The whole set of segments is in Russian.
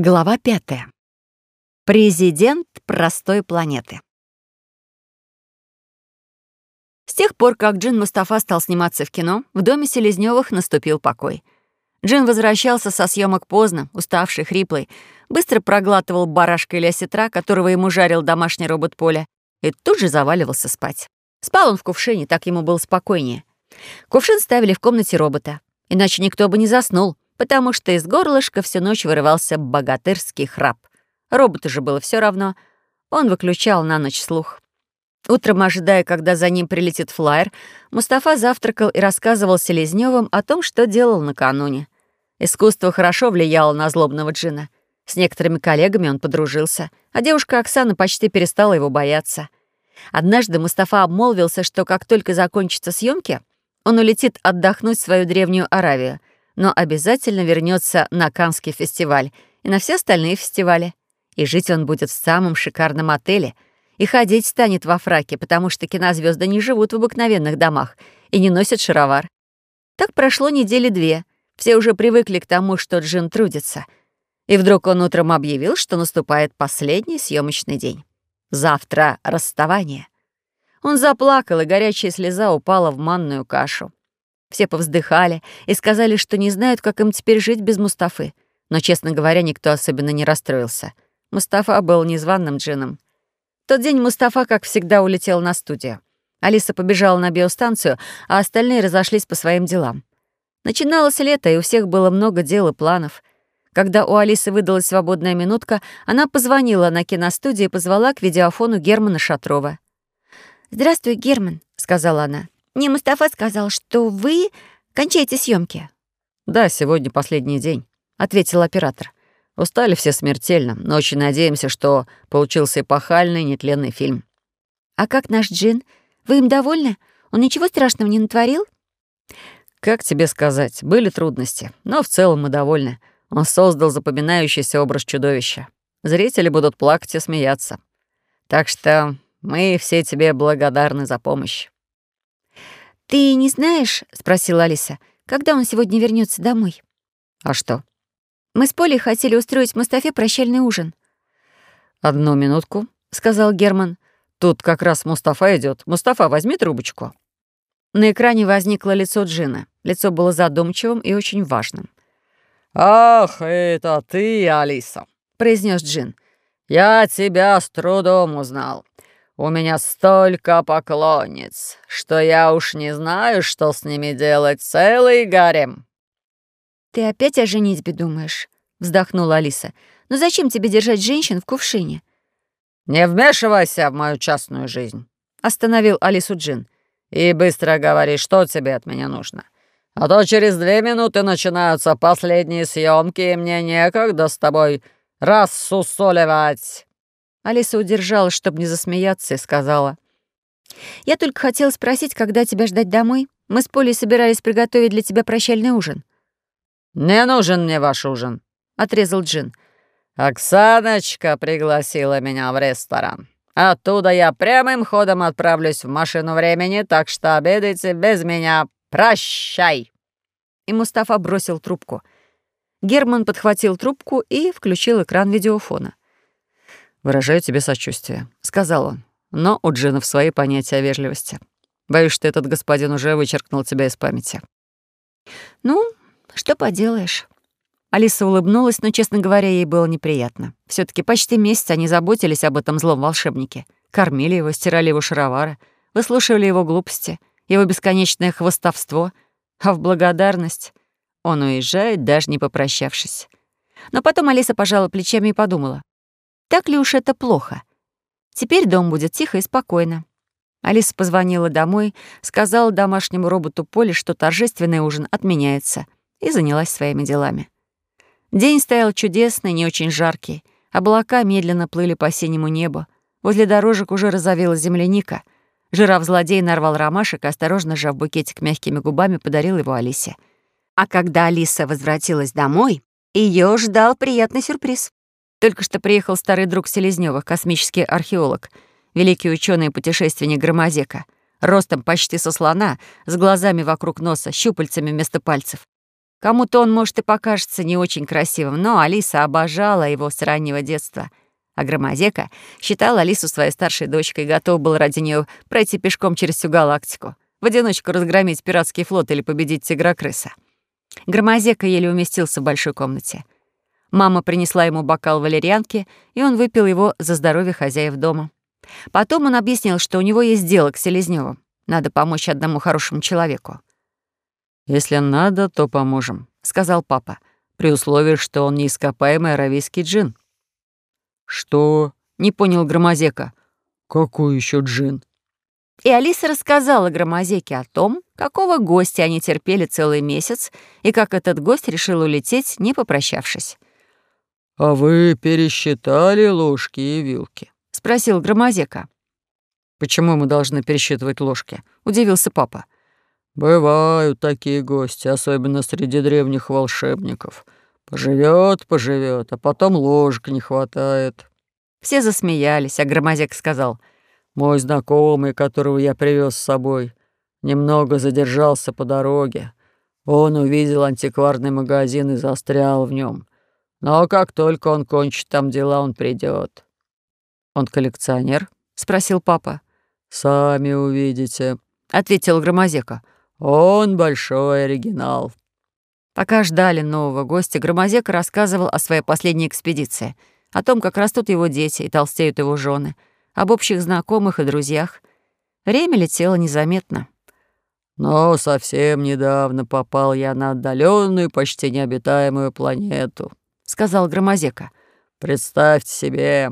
Глава пятая. Президент простой планеты. С тех пор, как Джин Мустафа стал сниматься в кино, в доме Селезнёвых наступил покой. Джин возвращался со съемок поздно, уставший, хриплый, быстро проглатывал барашка или осетра, которого ему жарил домашний робот Поля, и тут же заваливался спать. Спал он в кувшине, так ему было спокойнее. Кувшин ставили в комнате робота, иначе никто бы не заснул — потому что из горлышка всю ночь вырывался богатырский храп. Роботу же было все равно. Он выключал на ночь слух. Утром, ожидая, когда за ним прилетит флайер, Мустафа завтракал и рассказывал Селезнёвым о том, что делал накануне. Искусство хорошо влияло на злобного джина. С некоторыми коллегами он подружился, а девушка Оксана почти перестала его бояться. Однажды Мустафа обмолвился, что как только закончатся съемки, он улетит отдохнуть в свою древнюю Аравию — но обязательно вернется на Канский фестиваль и на все остальные фестивали. И жить он будет в самом шикарном отеле, и ходить станет во фраке, потому что кинозвезды не живут в обыкновенных домах и не носят шаровар. Так прошло недели две. Все уже привыкли к тому, что Джин трудится. И вдруг он утром объявил, что наступает последний съемочный день. Завтра расставание. Он заплакал, и горячая слеза упала в манную кашу. Все повздыхали и сказали, что не знают, как им теперь жить без Мустафы. Но, честно говоря, никто особенно не расстроился. Мустафа был незваным джином. В тот день Мустафа, как всегда, улетел на студию. Алиса побежала на биостанцию, а остальные разошлись по своим делам. Начиналось лето, и у всех было много дел и планов. Когда у Алисы выдалась свободная минутка, она позвонила на киностудию и позвала к видеофону Германа Шатрова. «Здравствуй, Герман», — сказала она. Мне Мустафа сказал, что вы кончаете съемки. «Да, сегодня последний день», — ответил оператор. «Устали все смертельно, но очень надеемся, что получился эпохальный, нетленный фильм». «А как наш Джин? Вы им довольны? Он ничего страшного не натворил?» «Как тебе сказать, были трудности, но в целом мы довольны. Он создал запоминающийся образ чудовища. Зрители будут плакать и смеяться. Так что мы все тебе благодарны за помощь». «Ты не знаешь, — спросила Алиса, — когда он сегодня вернется домой?» «А что?» «Мы с Полей хотели устроить Мустафе прощальный ужин». «Одну минутку», — сказал Герман. «Тут как раз Мустафа идет. Мустафа, возьми трубочку». На экране возникло лицо Джина. Лицо было задумчивым и очень важным. «Ах, это ты, Алиса», — произнес Джин. «Я тебя с трудом узнал. У меня столько поклонниц, что я уж не знаю, что с ними делать целый гарем». «Ты опять о женитьбе думаешь?» — вздохнула Алиса. «Но зачем тебе держать женщин в кувшине?» «Не вмешивайся в мою частную жизнь», — остановил Алису Джин. «И быстро говори, что тебе от меня нужно. А то через две минуты начинаются последние съемки, и мне некогда с тобой рассусоливать». Алиса удержалась, чтобы не засмеяться, и сказала. «Я только хотела спросить, когда тебя ждать домой. Мы с Полей собирались приготовить для тебя прощальный ужин». «Не нужен мне ваш ужин», — отрезал Джин. «Оксаночка пригласила меня в ресторан. Оттуда я прямым ходом отправлюсь в машину времени, так что обедайте без меня. Прощай!» И Мустафа бросил трубку. Герман подхватил трубку и включил экран видеофона. «Выражаю тебе сочувствие», — сказал он. «Но у джинов свои понятия о вежливости. Боюсь, что этот господин уже вычеркнул тебя из памяти». «Ну, что поделаешь». Алиса улыбнулась, но, честно говоря, ей было неприятно. все таки почти месяц они заботились об этом злом волшебнике. Кормили его, стирали его шаровары, выслушивали его глупости, его бесконечное хвостовство, а в благодарность он уезжает, даже не попрощавшись. Но потом Алиса пожала плечами и подумала. Так ли уж это плохо? Теперь дом будет тихо и спокойно. Алиса позвонила домой, сказала домашнему роботу Поле, что торжественный ужин отменяется, и занялась своими делами. День стоял чудесный, не очень жаркий. Облака медленно плыли по синему небу. Возле дорожек уже разовела земляника. Жираф-злодей нарвал ромашек и, осторожно сжав букетик мягкими губами, подарил его Алисе. А когда Алиса возвратилась домой, ее ждал приятный сюрприз. Только что приехал старый друг Селезнёвых, космический археолог, великий ученый и путешественник Громозека, ростом почти со слона, с глазами вокруг носа, щупальцами вместо пальцев. Кому-то он, может, и покажется не очень красивым, но Алиса обожала его с раннего детства. А Громозека считал Алису своей старшей дочкой и готов был ради нее пройти пешком через всю галактику, в одиночку разгромить пиратский флот или победить тигра-крыса. Громозека еле уместился в большой комнате. Мама принесла ему бокал валерьянки, и он выпил его за здоровье хозяев дома. Потом он объяснил, что у него есть дело к Селезнёву. Надо помочь одному хорошему человеку. «Если надо, то поможем», — сказал папа, при условии, что он не ископаемый аравийский джин. «Что?» — не понял Громозека. «Какой еще джин?» И Алиса рассказала Громозеке о том, какого гостя они терпели целый месяц и как этот гость решил улететь, не попрощавшись. «А вы пересчитали ложки и вилки?» — спросил Громозека. «Почему мы должны пересчитывать ложки?» — удивился папа. «Бывают такие гости, особенно среди древних волшебников. Поживет, поживет, а потом ложек не хватает». Все засмеялись, а Громозек сказал, «Мой знакомый, которого я привез с собой, немного задержался по дороге. Он увидел антикварный магазин и застрял в нем. Но как только он кончит там дела, он придет. «Он коллекционер?» — спросил папа. «Сами увидите», — ответил Громозека. «Он большой оригинал». Пока ждали нового гостя, Громозека рассказывал о своей последней экспедиции, о том, как растут его дети и толстеют его жены, об общих знакомых и друзьях. Время летело незаметно. Но совсем недавно попал я на отдаленную, почти необитаемую планету сказал Громозека. «Представьте себе,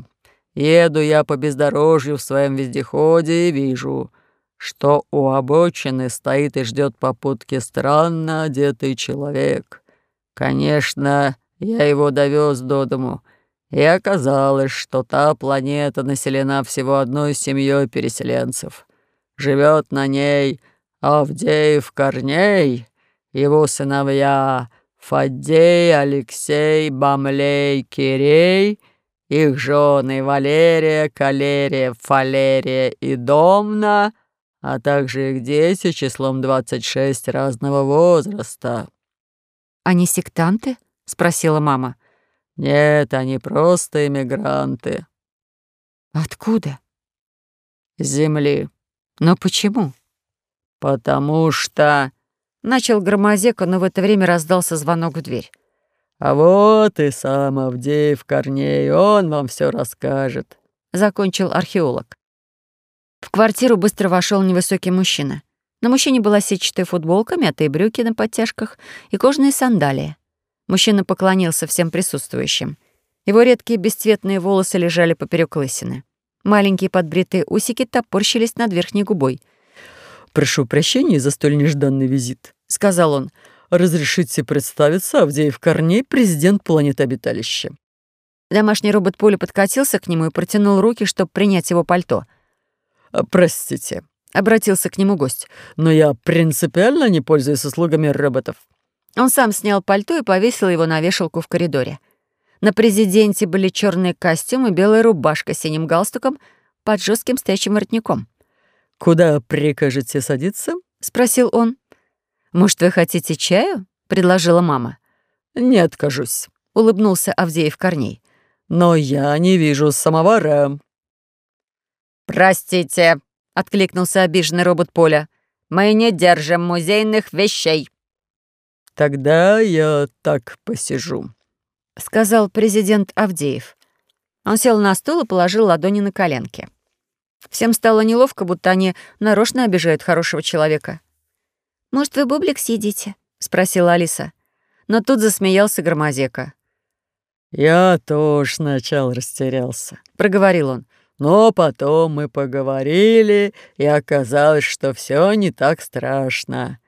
еду я по бездорожью в своем вездеходе и вижу, что у обочины стоит и ждет попутки странно одетый человек. Конечно, я его довез до дому, и оказалось, что та планета населена всего одной семьей переселенцев. Живет на ней Авдеев Корней, его сыновья Фаддей, Алексей, Бамлей, Кирей, их жены Валерия, Калерия, Фалерия и Домна, а также их дети числом 26 разного возраста. «Они сектанты?» — спросила мама. «Нет, они просто иммигранты». «Откуда?» «С земли». «Но почему?» «Потому что...» Начал Громозека, но в это время раздался звонок в дверь. «А вот и сам Авдеев Корней, он вам все расскажет», — закончил археолог. В квартиру быстро вошел невысокий мужчина. На мужчине была сетчатая футболка, мятые брюки на подтяжках и кожаные сандалии. Мужчина поклонился всем присутствующим. Его редкие бесцветные волосы лежали поперек лысины. Маленькие подбритые усики топорщились над верхней губой. «Прошу прощения за столь нежданный визит», — сказал он. «Разрешите представиться, Авдеев Корней, президент планеты обиталища». Домашний робот Поля подкатился к нему и протянул руки, чтобы принять его пальто. «А, «Простите», — обратился к нему гость, «но я принципиально не пользуюсь услугами роботов». Он сам снял пальто и повесил его на вешалку в коридоре. На президенте были черные костюмы, белая рубашка с синим галстуком под жестким стоячим воротником. «Куда прикажете садиться?» — спросил он. «Может, вы хотите чаю?» — предложила мама. «Не откажусь», — улыбнулся Авдеев Корней. «Но я не вижу самовара». «Простите», — откликнулся обиженный робот Поля. «Мы не держим музейных вещей». «Тогда я так посижу», — сказал президент Авдеев. Он сел на стул и положил ладони на коленки. Всем стало неловко, будто они нарочно обижают хорошего человека. «Может, вы бублик съедите?» — спросила Алиса. Но тут засмеялся Громозека. «Я тоже сначала растерялся», — проговорил он. «Но потом мы поговорили, и оказалось, что все не так страшно.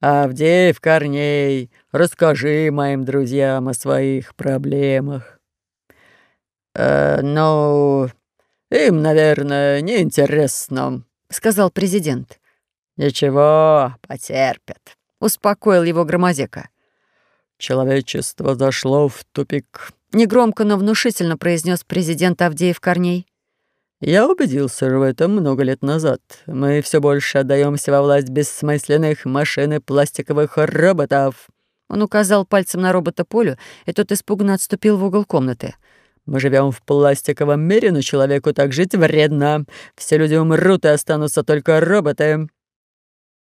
Авдеев Корней, расскажи моим друзьям о своих проблемах». «Э, «Ну, им, наверное, неинтересно», — сказал президент. «Ничего, потерпят», — успокоил его Громозека. «Человечество зашло в тупик», — негромко, но внушительно произнес президент Авдеев Корней. «Я убедился в этом много лет назад. Мы все больше отдаемся во власть бессмысленных машин и пластиковых роботов. Он указал пальцем на робота Полю, и тот испуганно отступил в угол комнаты. «Мы живем в пластиковом мире, но человеку так жить вредно. Все люди умрут, и останутся только роботы».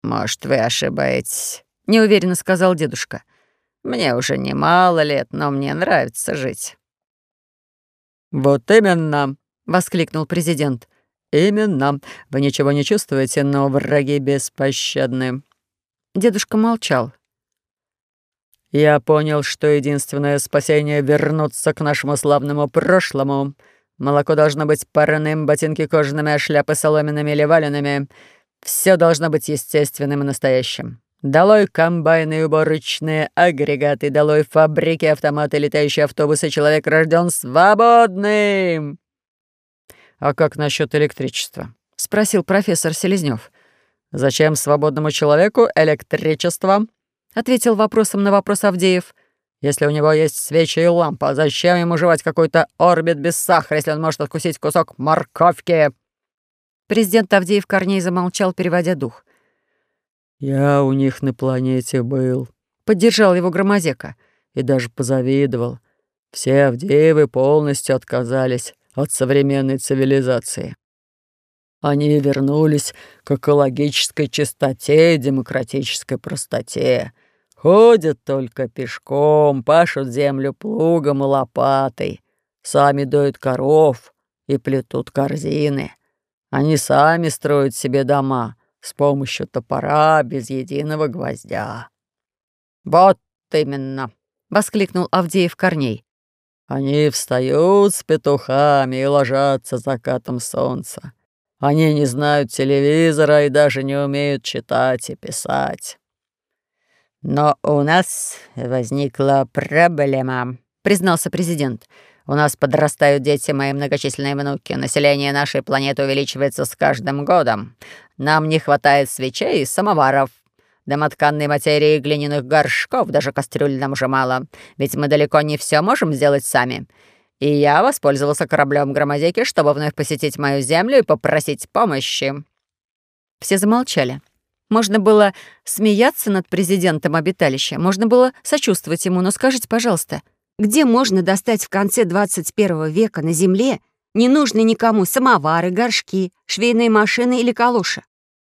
«Может, вы ошибаетесь», — неуверенно сказал дедушка. «Мне уже немало лет, но мне нравится жить». «Вот именно», — воскликнул президент. «Именно. Вы ничего не чувствуете, но враги беспощадны». Дедушка молчал. «Я понял, что единственное спасение — вернуться к нашему славному прошлому. Молоко должно быть парным, ботинки кожаными, а шляпы соломенными или валенными. Все должно быть естественным и настоящим. Долой комбайны и уборочные агрегаты, долой фабрики, автоматы, летающие автобусы. Человек рожден свободным!» «А как насчет электричества?» — спросил профессор Селезнев. «Зачем свободному человеку электричество?» — ответил вопросом на вопрос Авдеев. «Если у него есть свечи и лампа, зачем ему жевать какой-то орбит без сахара, если он может откусить кусок морковки?» Президент Авдеев Корней замолчал, переводя дух. «Я у них на планете был», — поддержал его Громозека и даже позавидовал. Все Авдеевы полностью отказались от современной цивилизации. Они вернулись к экологической чистоте и демократической простоте. Ходят только пешком, пашут землю плугом и лопатой, сами доют коров и плетут корзины. Они сами строят себе дома с помощью топора без единого гвоздя. «Вот именно!» — воскликнул Авдеев Корней. «Они встают с петухами и ложатся закатом солнца. Они не знают телевизора и даже не умеют читать и писать». «Но у нас возникла проблема», — признался президент. У нас подрастают дети, мои многочисленные внуки. Население нашей планеты увеличивается с каждым годом. Нам не хватает свечей и самоваров. Домотканной материи и глиняных горшков, даже кастрюль нам уже мало. Ведь мы далеко не все можем сделать сами. И я воспользовался кораблем Громозеки, чтобы вновь посетить мою землю и попросить помощи». Все замолчали. Можно было смеяться над президентом обиталища, можно было сочувствовать ему, но скажите, пожалуйста, — где можно достать в конце 21 века на Земле ненужные никому самовары, горшки, швейные машины или калоши?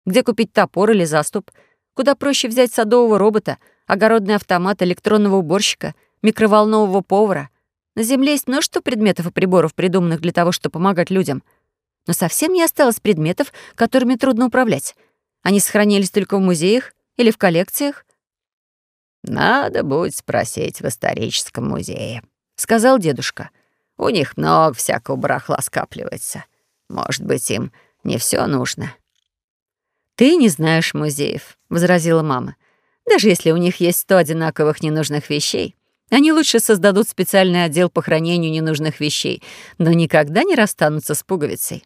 Где купить топор или заступ? Куда проще взять садового робота, огородный автомат, электронного уборщика, микроволнового повара? На Земле есть множество предметов и приборов, придуманных для того, чтобы помогать людям. Но совсем не осталось предметов, которыми трудно управлять. Они сохранились только в музеях или в коллекциях. «Надо будет спросить в историческом музее», — сказал дедушка. «У них много всякого барахла скапливается. Может быть, им не все нужно». «Ты не знаешь музеев», — возразила мама. «Даже если у них есть сто одинаковых ненужных вещей, они лучше создадут специальный отдел по хранению ненужных вещей, но никогда не расстанутся с пуговицей».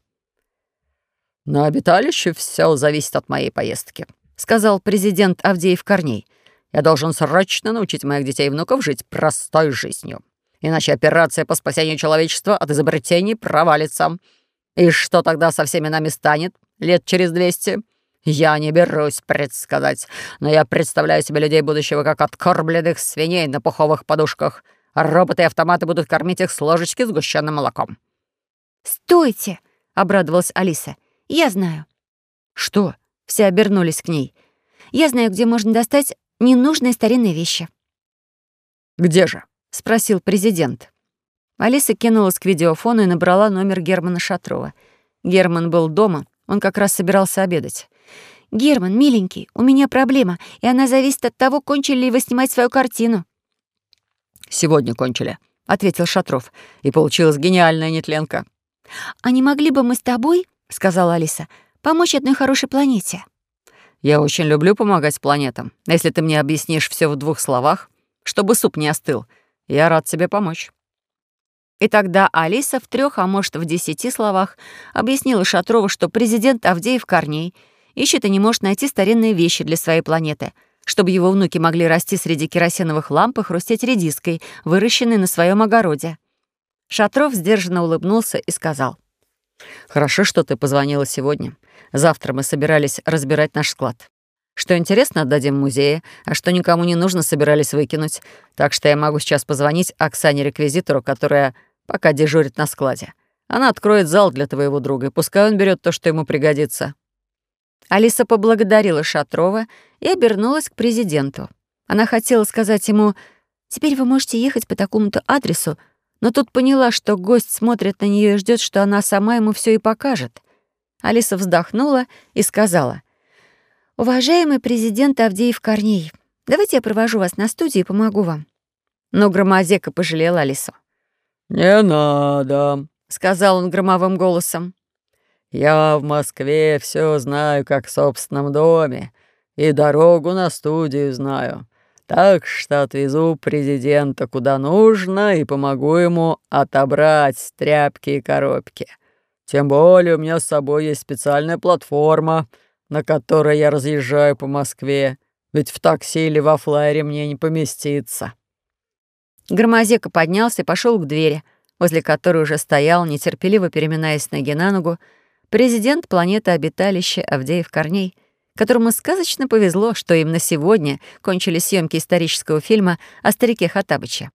«На обиталище все зависит от моей поездки», — сказал президент Авдеев Корней. Я должен срочно научить моих детей и внуков жить простой жизнью. Иначе операция по спасению человечества от изобретений провалится. И что тогда со всеми нами станет лет через двести? Я не берусь предсказать, но я представляю себе людей будущего как откормленных свиней на пуховых подушках, а роботы и автоматы будут кормить их с ложечки сгущенным молоком. «Стойте!» — обрадовалась Алиса. «Я знаю». «Что?» — все обернулись к ней. «Я знаю, где можно достать ненужные старинные вещи». «Где же?» — спросил президент. Алиса кинулась к видеофону и набрала номер Германа Шатрова. Герман был дома, он как раз собирался обедать. «Герман, миленький, у меня проблема, и она зависит от того, кончили ли вы снимать свою картину». «Сегодня кончили», — ответил Шатров. «И получилась гениальная нетленка». «А не могли бы мы с тобой, — сказала Алиса, — помочь одной хорошей планете?» Я очень люблю помогать планетам. Если ты мне объяснишь все в двух словах, чтобы суп не остыл, я рад тебе помочь». И тогда Алиса в трех, а может, в десяти словах объяснила Шатрову, что президент Авдеев Корней ищет и не может найти старинные вещи для своей планеты, чтобы его внуки могли расти среди керосиновых ламп и хрустеть редиской, выращенной на своем огороде. Шатров сдержанно улыбнулся и сказал. «Хорошо, что ты позвонила сегодня. Завтра мы собирались разбирать наш склад. Что интересно, отдадим музее, а что никому не нужно, собирались выкинуть. Так что я могу сейчас позвонить Оксане-реквизитору, которая пока дежурит на складе. Она откроет зал для твоего друга, и пускай он берет то, что ему пригодится». Алиса поблагодарила Шатрова и обернулась к президенту. Она хотела сказать ему «Теперь вы можете ехать по такому-то адресу», но тут поняла, что гость смотрит на нее и ждет, что она сама ему все и покажет. Алиса вздохнула и сказала «Уважаемый президент Авдеев Корней, давайте я провожу вас на студию и помогу вам». Но Громозека пожалел Алису. «Не надо», — сказал он громовым голосом. «Я в Москве все знаю, как в собственном доме, и дорогу на студию знаю. Так что отвезу президента куда нужно и помогу ему отобрать тряпки и коробки. Тем более у меня с собой есть специальная платформа, на которой я разъезжаю по Москве, ведь в такси или во флайере мне не поместиться». Громозека поднялся и пошел к двери, возле которой уже стоял, нетерпеливо переминаясь ноги на ногу, президент планеты обиталища Авдеев Корней, которому сказочно повезло, что именно сегодня кончили съемки исторического фильма о старике Хатабыче.